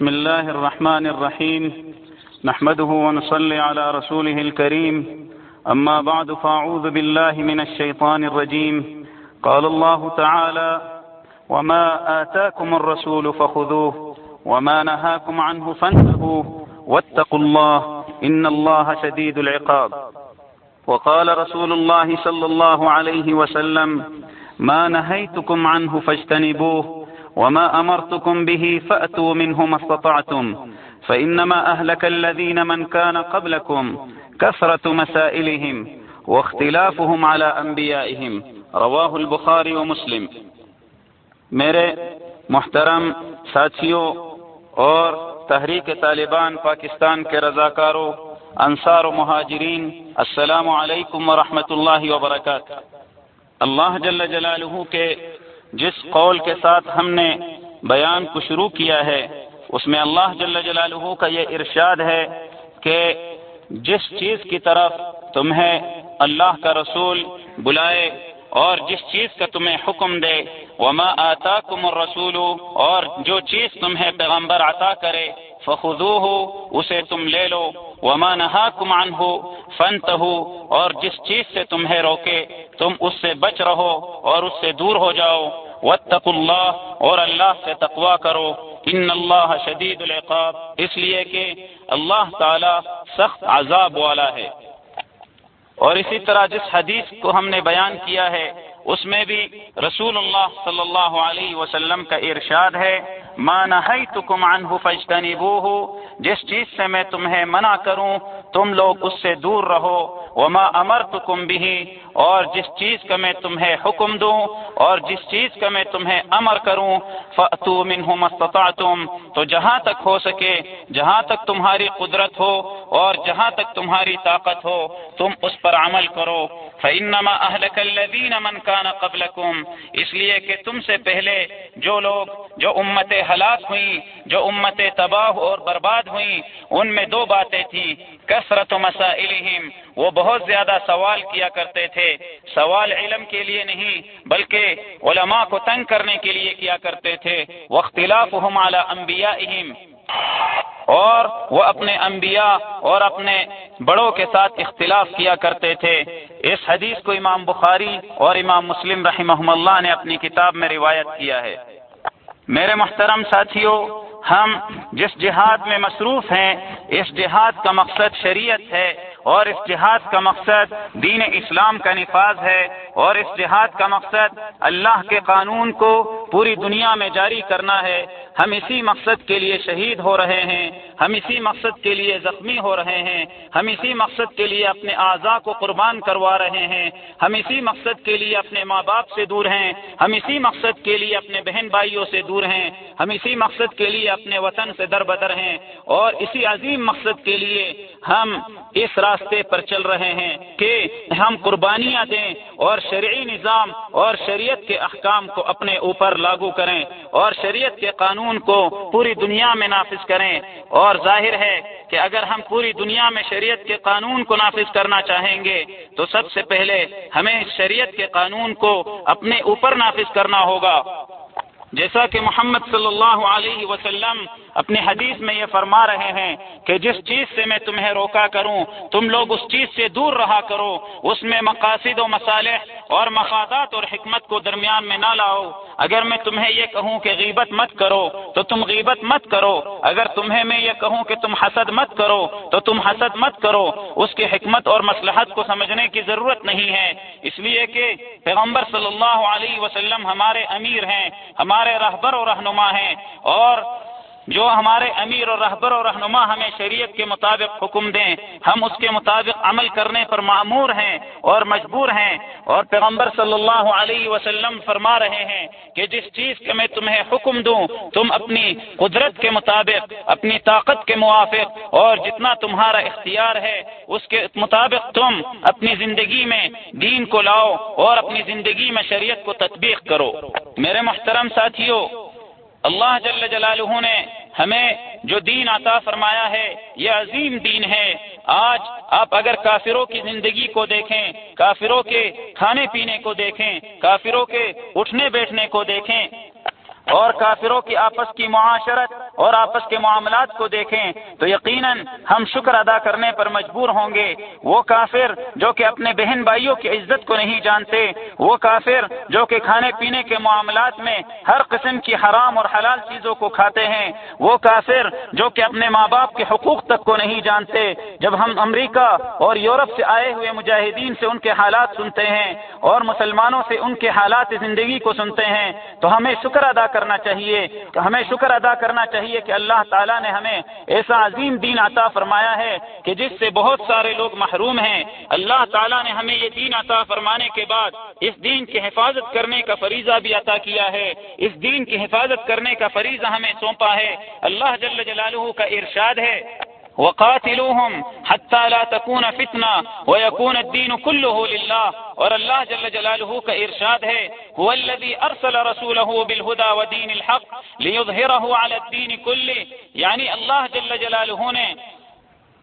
بسم الله الرحمن الرحيم نحمده ونصلي على رسوله الكريم أما بعد فأعوذ بالله من الشيطان الرجيم قال الله تعالى وما آتاكم الرسول فخذوه وما نهاكم عنه فانتهوا واتقوا الله إن الله شديد العقاب۔ وقال رسول الله صلى الله عليه وسلم ما نهيتكم عنه فاجتنبوه وما أمرتكم به فأتوا منه ما استطعتم فإنما أهلك الذين من كان قبلكم كثرة مسائلهم واختلافهم على أنبيائهم رواه البخاري ومسلم میرے محترم ساتھیوں اور تحریک طالبان، پاکستان کے رضاکاروں، انصار و مہاجرین، السلام علیکم ورحمۃ اللہ وبرکاتہ۔ اللہ جل جلالہ کے جس قول کے ساتھ ہم نے بیان کو شروع کیا ہے، اس میں اللہ جل جلالہ کا یہ ارشاد ہے کہ جس چیز کی طرف تمہیں اللہ کا رسول بلائے اور جس چیز کا تمہیں حکم دے، وما آتاکم الرسول، اور جو چیز تمہیں پیغمبر عطا کرے، فخذوه، اسے تم لے لو۔ وما نہاکم عنہ فانتہو اور جس چیز سے تمہیں روکے، تم اس سے بچ رہو اور اس سے دور ہو جاؤ۔ واتقوا اللہ اور اللہ سے تقوا کرو۔ ان اللہ شدید العقاب۔ اس لیے کہ اللہ تعالی سخت عذاب والا ہے۔ اور اسی طرح جس حدیث کو ہم نے بیان کیا ہے، اس میں بھی رسول اللہ صلی اللہ علیہ وسلم کا ارشاد ہے۔ ما نہیتکم عنہ فاجتنبوہ، جس چیز سے میں تمہیں منع کروں، تم لوگ اس سے دور رہو، وما امرتکم بھی اور جس چیز کا میں تمہیں حکم دوں، اور جس چیز کا میں تمہیں امر کروں فاتو منہ مستطعتم تو جہاں تک ہو سکے، جہاں تک تمہاری قدرت ہو، اور جہاں تک تمہاری طاقت ہو، تم اس پر عمل کرو۔ فانما اهلك الذين من كان قبلكم، اس لیے کہ تم سے پہلے جو لوگ، جو امت ہلاک ہوئیں، جو امت تباہ اور برباد ہوئیں، ان میں دو باتیں تھیں۔ کثرت مسائلہم، وہ بہت زیادہ سوال کیا کرتے تھے۔ سوال علم کے لیے نہیں، بلکہ علماء کو تنگ کرنے کے لیے کیا کرتے تھے۔ واختلافهم على انبیائہم، اور وہ اپنے انبیاء اور اپنے بڑوں کے ساتھ اختلاف کیا کرتے تھے۔ اس حدیث کو امام بخاری اور امام مسلم رحمہ اللہ نے اپنی کتاب میں روایت کیا ہے۔ میرے محترم ساتھیوں ہم جس جہاد میں مصروف ہیں، اس جہاد کا مقصد شریعت ہے۔ اور اس جہاد کا مقصد دین اسلام کا نفاذ ہے اور اس جہاد کا مقصد اللہ کے قانون کو پوری دنیا میں جاری کرنا ہے۔ ہم اسی مقصد کے لیے شہید ہو رہے ہیں، ہم اسی مقصد کے لیے زخمی ہو رہے ہیں، ہم اسی مقصد کے لیے اپنے اعضاء کو قربان کروا رہے ہیں۔ ہم اسی مقصد کے لیے اپنے ماں باپ سے دور ہیں، ہم اسی مقصد کے لیے اپنے بہن بھائیوں سے دور ہیں۔ ہم اسی مقصد کے لیے اپنے وطن سے در بدر ہیں۔ اور اسی عظیم مقصد کے لیے ہم اس راستے پر چل رہے ہیں کہ ہم قربانیاں دیں اور شرعی نظام اور شریعت کے احکام کو اپنے اوپر لاگو کریں اور شریعت کے قانون کو پوری دنیا میں نافذ کریں۔ اور ظاہر ہے کہ اگر ہم پوری دنیا میں شریعت کے قانون کو نافذ کرنا چاہیں گے، تو سب سے پہلے ہمیں شریعت کے قانون کو اپنے اوپر نافذ کرنا ہوگا۔ جیسا کہ محمد صلی اللہ علیہ وسلم اپنی حدیث میں یہ فرما رہے ہیں کہ جس چیز سے میں تمہیں روکا کروں، تم لوگ اس چیز سے دور رہا کرو، اس میں مقاصد و مسالح اور مفادات اور حکمت کو درمیان میں نہ لاؤ۔ اگر میں تمہیں یہ کہوں کہ غیبت مت کرو، تو تم غیبت مت کرو۔ اگر تمہیں میں یہ کہوں کہ تم حسد مت کرو، تو تم حسد مت کرو۔ اس کی حکمت اور مسلحت کو سمجھنے کی ضرورت نہیں ہے۔ اس لیے کہ پیغمبر صلی اللہ علیہ وسلم ہمارے امیر ہیں، ہمارے رہبر و رہنما ہیں اور جو ہمارے امیر اور رہبر و رہنما ہمیں شریعت کے مطابق حکم دیں، ہم اس کے مطابق عمل کرنے پر معمور ہیں اور مجبور ہیں۔ اور پیغمبر صلی اللہ علیہ وسلم فرما رہے ہیں کہ جس چیز کا میں تمہیں حکم دوں، تم اپنی قدرت کے مطابق، اپنی طاقت کے موافق اور جتنا تمہارا اختیار ہے، اس کے مطابق تم اپنی زندگی میں دین کو لاؤ اور اپنی زندگی میں شریعت کو تطبیق کرو۔ میرے محترم ساتھیوں اللہ جل جلالہ نے ہمیں جو دین عطا فرمایا ہے، یہ عظیم دین ہے۔ آج آپ اگر کافروں کی زندگی کو دیکھیں، کافروں کے کھانے پینے کو دیکھیں، کافروں کے اٹھنے بیٹھنے کو دیکھیں، اور کافروں کی آپس کی معاشرت اور آپس کے معاملات کو دیکھیں، تو یقیناً ہم شکر ادا کرنے پر مجبور ہوں گے۔ وہ کافر جو کہ اپنے بہن بھائیوں کی عزت کو نہیں جانتے وہ کافر جو کہ کھانے پینے کے معاملات میں ہر قسم کی حرام اور حلال چیزوں کو کھاتے ہیں، وہ کافر جو کہ اپنے ماں باپ کے حقوق تک کو نہیں جانتے۔ جب ہم امریکہ اور یورپ سے آئے ہوئے مجاہدین سے ان کے حالات سنتے ہیں اور مسلمانوں سے ان کے حالات زندگی کو سنتے ہیں، تو ہمیں شکر ادا کرنا چاہیے۔ ہمیں شکر ادا کرنا چاہیے کہ اللہ تعالیٰ نے ہمیں ایسا عظیم دین عطا فرمایا ہے کہ جس سے بہت سارے لوگ محروم ہیں۔ اللہ تعالیٰ نے ہمیں یہ دین عطا فرمانے کے بعد اس دین کی حفاظت کرنے کا فریضہ بھی عطا کیا ہے۔ اس دین کی حفاظت کرنے کا فریضہ ہمیں سونپا ہے۔ اللہ جل جلالہ کا ارشاد ہے۔ وقاتلوهم حتى لا تكون فتنة ويكون الدين كله لله۔ اور اللہ جل جلالہ کا ارشاد ہے۔ هو الذي ارسل رسوله بالهدى ودين الحق ليظهره على الدين كله۔ یعنی اللہ جل جلالہ نے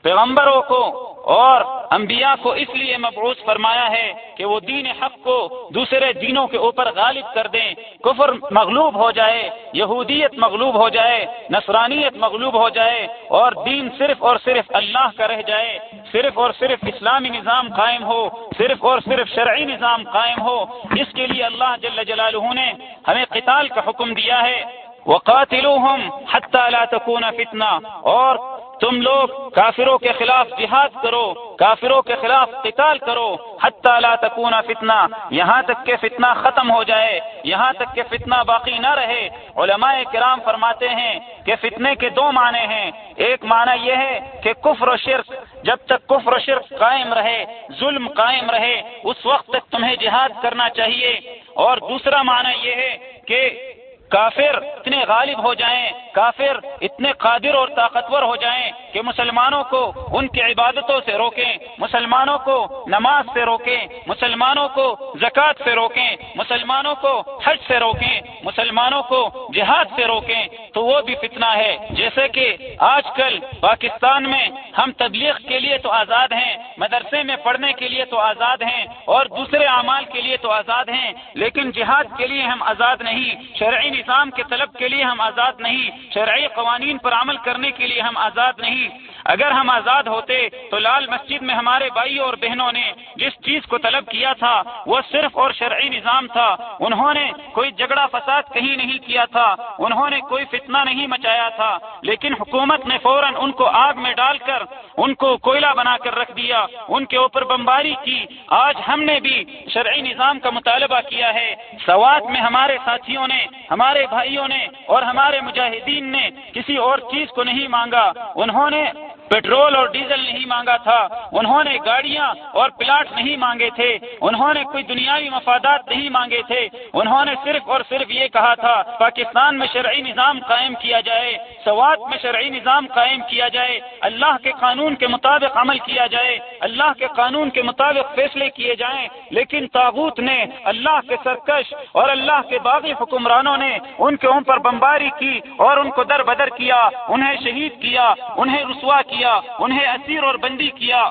پیغمبروں کو اور انبیاء کو اس لیے مبعوث فرمایا ہے کہ وہ دین حق کو دوسرے دینوں کے اوپر غالب کر دیں، کفر مغلوب ہو جائے، یہودیت مغلوب ہو جائے، نصرانیت مغلوب ہو جائے، اور دین صرف اور صرف اللہ کا رہ جائے، صرف اور صرف اسلامی نظام قائم ہو، صرف اور صرف شرعی نظام قائم ہو۔ اس کے لیے اللہ جل جلالہ نے ہمیں قتال کا حکم دیا ہے۔ وقاتلوهم حتى لا تكون فتنہ اور تم لوگ کافروں کے خلاف جہاد کرو، کافروں کے خلاف قتال کرو، حتی لا تکون فتنہ، یہاں تک کہ فتنہ ختم ہو جائے، یہاں تک کہ فتنہ باقی نہ رہے۔ علماء کرام فرماتے ہیں کہ فتنے کے دو معنی ہیں۔ ایک معنی یہ ہے کہ کفر و شرک، جب تک کفر و شرک قائم رہے، ظلم قائم رہے، اس وقت تک تمہیں جہاد کرنا چاہیے۔ اور دوسرا معنی یہ ہے کہ کافر اتنے غالب ہو جائیں، کافر اتنے قادر اور طاقتور ہو جائیں کہ مسلمانوں کو ان کی عبادتوں سے روکیں، مسلمانوں کو نماز سے روکیں، مسلمانوں کو زکوٰۃ سے روکیں، مسلمانوں کو حج سے روکیں۔ مسلمانوں کو جہاد سے روکیں تو وہ بھی فتنہ ہے۔ جیسے کہ آج کل پاکستان میں ہم تبلیغ کے لیے تو آزاد ہیں، مدرسے میں پڑھنے کے لیے تو آزاد ہیں اور دوسرے اعمال کے لیے تو آزاد ہیں، لیکن جہاد کے لیے ہم آزاد نہیں، شرعی نظام کے طلب کے لیے ہم آزاد نہیں، شرعی قوانین پر عمل کرنے کے لیے ہم آزاد نہیں۔ اگر ہم آزاد ہوتے تو لال مسجد میں ہمارے بھائی اور بہنوں نے جس چیز کو طلب کیا تھا وہ صرف اور شرعی نظام تھا۔ انہوں نے کوئی جھگڑا فساد کہیں نہیں کیا تھا۔ انہوں نے کوئی فتنہ نہیں مچایا تھا۔ لیکن حکومت نے فوراً ان کو آگ میں ڈال کر ان کو کوئلہ بنا کر رکھ دیا۔ ان کے اوپر بمباری کی۔ آج ہم نے بھی شرعی نظام کا مطالبہ کیا ہے۔ سوات میں ہمارے ساتھیوں نے، ہمارے بھائیوں نے اور ہمارے مجاہدین نے کسی اور چیز کو نہیں مانگا۔ انہوں نے پیٹرول اور ڈیزل نہیں مانگا تھا۔ انہوں نے گاڑیاں اور پلاٹ نہیں مانگے تھے۔ انہوں نے کوئی دنیاوی مفادات نہیں مانگے تھے۔ انہوں نے صرف اور صرف یہ کہا تھا، پاکستان میں شرعی نظام قائم کیا جائے، سوات میں شرعی نظام قائم کیا جائے، اللہ کے قانون کے مطابق عمل کیا جائے، اللہ کے قانون کے مطابق فیصلے کیے جائیں۔ لیکن تاغوت نے، اللہ کے سرکش اور اللہ کے باغی حکمرانوں نے ان کے اوپر بمباری کی اور ان کو در بدر کیا، انہیں شہید کیا، انہیں رسوا کیا۔ کیا، انہیں اسیر اور بندی کیا۔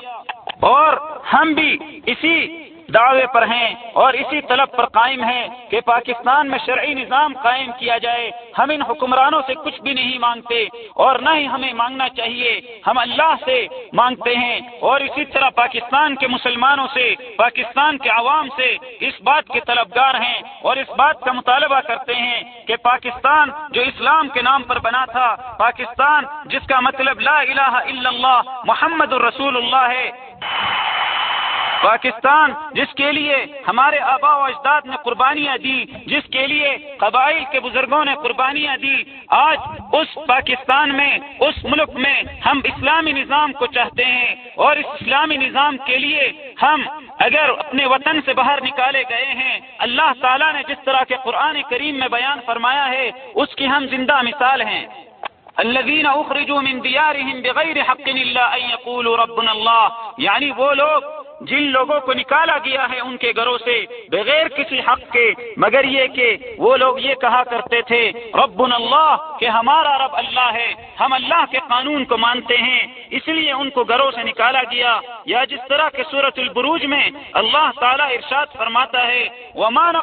اور ہم بھی اسی دعوے پر ہیں اور اسی طلب پر قائم ہیں کہ پاکستان میں شرعی نظام قائم کیا جائے۔ ہم ان حکمرانوں سے کچھ بھی نہیں مانگتے اور نہ ہی ہمیں مانگنا چاہیے۔ ہم اللہ سے مانگتے ہیں اور اسی طرح پاکستان کے مسلمانوں سے، پاکستان کے عوام سے اس بات کے طلبگار ہیں اور اس بات کا مطالبہ کرتے ہیں کہ پاکستان جو اسلام کے نام پر بنا تھا، پاکستان جس کا مطلب لا الہ الا اللہ محمد الرسول اللہ ہے۔ پاکستان، جس کے لیے ہمارے آبا و اجداد نے قربانیاں دی، جس کے لیے قبائل کے بزرگوں نے قربانیاں دی، آج اس پاکستان میں، اس ملک میں ہم اسلامی نظام کو چاہتے ہیں اور اس اسلامی نظام کے لیے ہم اگر اپنے وطن سے باہر نکالے گئے ہیں، اللہ تعالیٰ نے جس طرح کے قرآن کریم میں بیان فرمایا ہے، اس کی ہم زندہ مثال ہیں۔ الذين اخرجوا من ديارهم بغير حق الا ان يقولوا ربنا الله یعنی وہ لوگ جن لوگوں کو نکالا گیا ہے ان کے گھروں سے، بغیر کسی حق کے، مگر یہ کہ وہ لوگ یہ کہا کرتے تھے رب اللہ، کہ ہمارا رب اللہ ہے، ہم اللہ کے قانون کو مانتے ہیں، اس لیے ان کو گھروں سے نکالا گیا۔ یا جس طرح کے صورت البروج میں اللہ تعالیٰ ارشاد فرماتا ہے وہ مان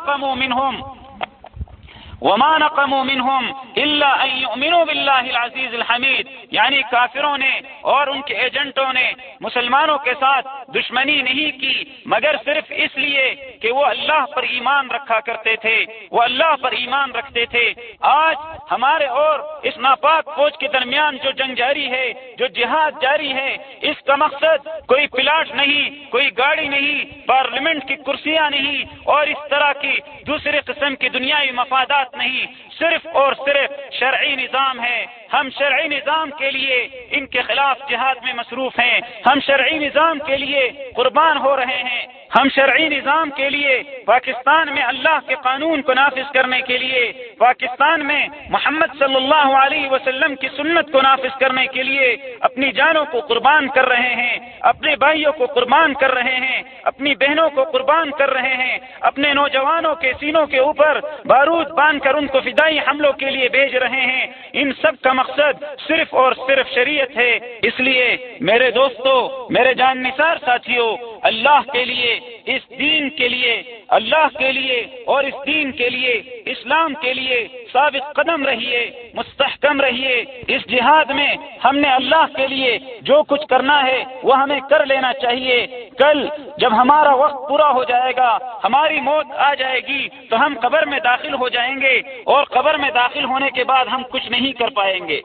وما نقموا منهم الا ان يؤمنوا بالله العزيز الحميد. یعنی کافروں نے اور ان کے ایجنٹوں نے مسلمانوں کے ساتھ دشمنی نہیں کی، مگر صرف اس لیے کہ وہ اللہ پر ایمان رکھا کرتے تھے، وہ اللہ پر ایمان رکھتے تھے۔ آج ہمارے اور اس ناپاک فوج کے درمیان جو جنگ جاری ہے، جو جہاد جاری ہے، اس کا مقصد کوئی پلاٹ نہیں، کوئی گاڑی نہیں، پارلیمنٹ کی کرسیاں نہیں، اور اس طرح کی دوسرے قسم کی دنیاوی مفادات نہیں، صرف اور صرف شرعی نظام ہے۔ ہم شرعی نظام کے لیے ان کے خلاف جہاد میں مصروف ہیں۔ ہم شرعی نظام کے لیے قربان ہو رہے ہیں۔ ہم شرعی نظام کے لیے پاکستان میں اللہ کے قانون کو نافذ کرنے کے لیے پاکستان میں محمد صلی اللہ علیہ وسلم کی سنت کو نافذ کرنے کے لیے اپنی جانوں کو قربان کر رہے ہیں، اپنے بھائیوں کو قربان کر رہے ہیں، اپنی بہنوں کو قربان کر رہے ہیں، اپنے نوجوانوں کے سینوں کے اوپر بارود باندھ کر ان کو فدائی حملوں کے لیے بھیج رہے ہیں۔ ان سب کا مقصد صرف اور صرف شریعت ہے۔ اس لیے میرے دوستوں میرے جان نثار ساتھیوں اللہ کے لیے، اس دین کے لیے، اللہ کے لیے اور اس دین کے لیے، اسلام کے لیے ثابت قدم رہیے، مستحکم رہیے۔ اس جہاد میں ہم نے اللہ کے لیے جو کچھ کرنا ہے، وہ ہمیں کر لینا چاہیے۔ کل جب ہمارا وقت پورا ہو جائے گا، ہماری موت آ جائے گی، تو ہم قبر میں داخل ہو جائیں گے اور قبر میں داخل ہونے کے بعد ہم کچھ نہیں کر پائیں گے۔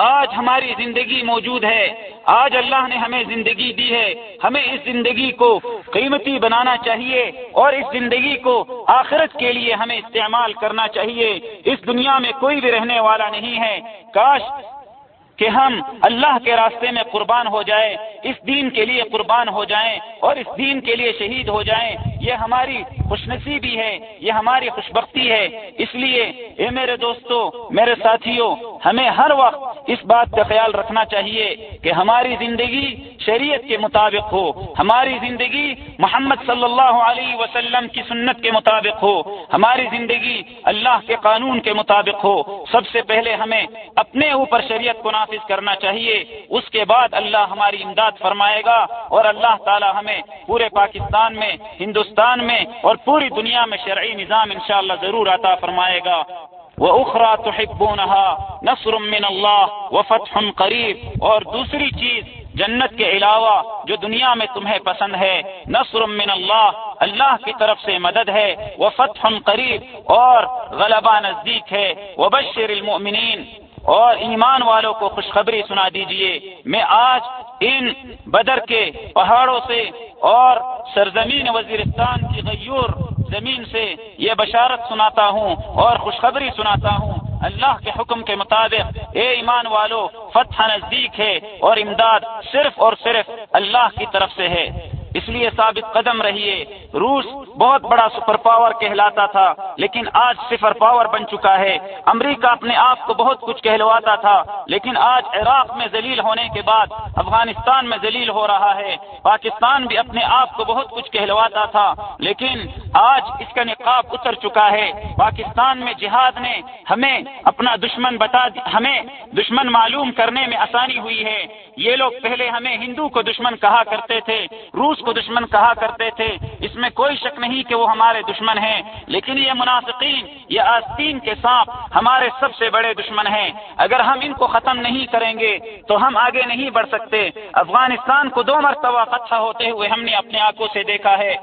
آج ہماری زندگی موجود ہے۔ آج اللہ نے ہمیں زندگی دی ہے۔ ہمیں اس زندگی کو قیمتی بنانا چاہیے اور اس زندگی کو آخرت کے لیے ہمیں استعمال کرنا چاہیے۔ اس دنیا میں کوئی بھی رہنے والا نہیں ہے۔ کاش کہ ہم اللہ کے راستے میں قربان ہو جائے اس دین کے لیے قربان ہو جائیں اور اس دین کے لیے شہید ہو جائیں۔ یہ ہماری خوش نصیبی ہے، یہ ہماری خوش بختی ہے۔ اس لیے، اے میرے دوستوں میرے ساتھیوں ہمیں ہر وقت اس بات کا خیال رکھنا چاہیے کہ ہماری زندگی شریعت کے مطابق ہو، ہماری زندگی محمد صلی اللہ علیہ وسلم کی سنت کے مطابق ہو، ہماری زندگی اللہ کے قانون کے مطابق ہو۔ سب سے پہلے ہمیں اپنے اوپر شریعت کو نافذ کرنا چاہیے۔ اس کے بعد اللہ ہماری امداد فرمائے گا اور اللہ تعالی ہمیں پورے پاکستان میں، ہندوستان میں اور پوری دنیا میں شرعی نظام انشاءاللہ ضرور عطا فرمائے گا. وہ اخرا تو نصر من اللہ و فتح قریب اور دوسری چیز جنت کے علاوہ جو دنیا میں تمہیں پسند ہے، نصر من اللہ اللہ کی طرف سے مدد ہے وہ فتح قریب اور غلبہ نزدیک ہے وہ بشر المؤمنین اور ایمان والوں کو خوشخبری سنا دیجیے۔ میں آج ان بدر کے پہاڑوں سے اور سرزمین وزیرستان کی غیور زمین سے یہ بشارت سناتا ہوں اور خوشخبری سناتا ہوں۔ اللہ کے حکم کے مطابق اے ایمان والو، فتح نزدیک ہے اور امداد صرف اور صرف اللہ کی طرف سے ہے۔ اس لیے ثابت قدم رہیے۔ روس بہت بڑا سپر پاور کہلاتا تھا، لیکن آج صفر پاور بن چکا ہے۔ امریکہ اپنے آپ کو بہت کچھ کہلواتا تھا، لیکن آج عراق میں ذلیل ہونے کے بعد افغانستان میں ذلیل ہو رہا ہے۔ پاکستان بھی اپنے آپ کو بہت کچھ کہلواتا تھا، لیکن آج اس کا نقاب اتر چکا ہے۔ پاکستان میں جہاد نے ہمیں اپنا دشمن بتا ہمیں دشمن معلوم کرنے میں آسانی ہوئی ہے۔ یہ لوگ پہلے ہمیں ہندو کو دشمن کہا کرتے تھے، روس کو دشمن کہا کرتے تھے۔ اس میں کوئی شک نہیں کہ وہ ہمارے دشمن ہیں۔ لیکن یہ منافقین، یہ آستین کے سانپ ہمارے سب سے بڑے دشمن ہیں۔ اگر ہم ان کو ختم نہیں کریں گے تو ہم آگے نہیں بڑھ سکتے۔ افغانستان کو دو مرتبہ فتح ہوتے ہوئے ہم نے اپنے آنکھوں سے دیکھا ہے۔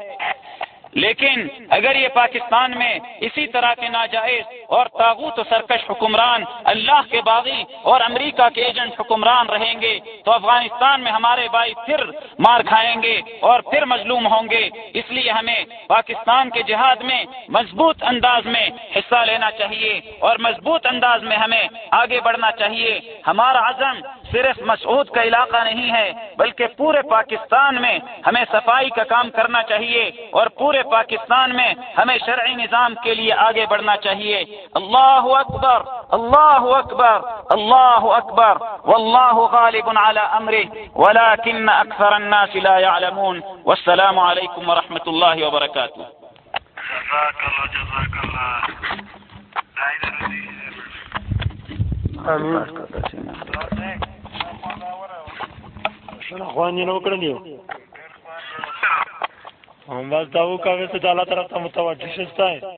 لیکن اگر یہ پاکستان میں اسی طرح کے ناجائز اور تاغوت و سرکش حکمران اللہ کے باغی اور امریکہ کے ایجنٹ حکمران رہیں گے، تو افغانستان میں ہمارے بھائی پھر مار کھائیں گے اور پھر مظلوم ہوں گے۔ اس لیے ہمیں پاکستان کے جہاد میں مضبوط انداز میں حصہ لینا چاہیے اور مضبوط انداز میں ہمیں آگے بڑھنا چاہیے۔ ہمارا عزم صرف مسعود کا علاقہ نہیں ہے، بلکہ پورے پاکستان میں ہمیں صفائی کا کام کرنا چاہیے اور پورے پاکستان میں ہمیں شرعی نظام کے لیے آگے بڑھنا چاہیے۔ اللہ اکبر اللہ اکبر اللہ اکبر واللہ غالب على امره ولكن اکثر الناس لا يعلمون والسلام علیکم ورحمۃ اللہ وبرکاتہ۔ جزاک اللہ جزاک اللہ۔ آمین۔ خوانی نو کړنی هم بس دا کا ویسے اللہ طرف متوجہ متوجه ہے